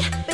Yeah.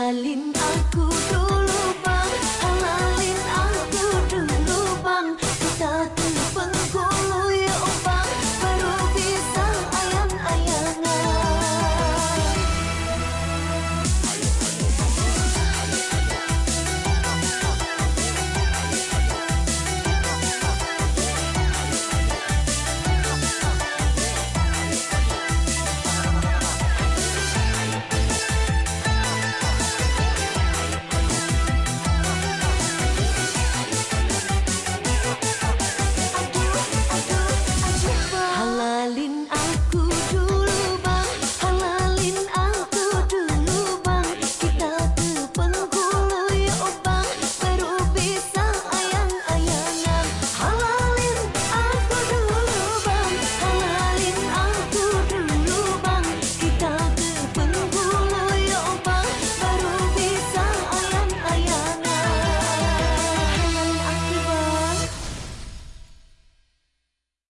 salin aku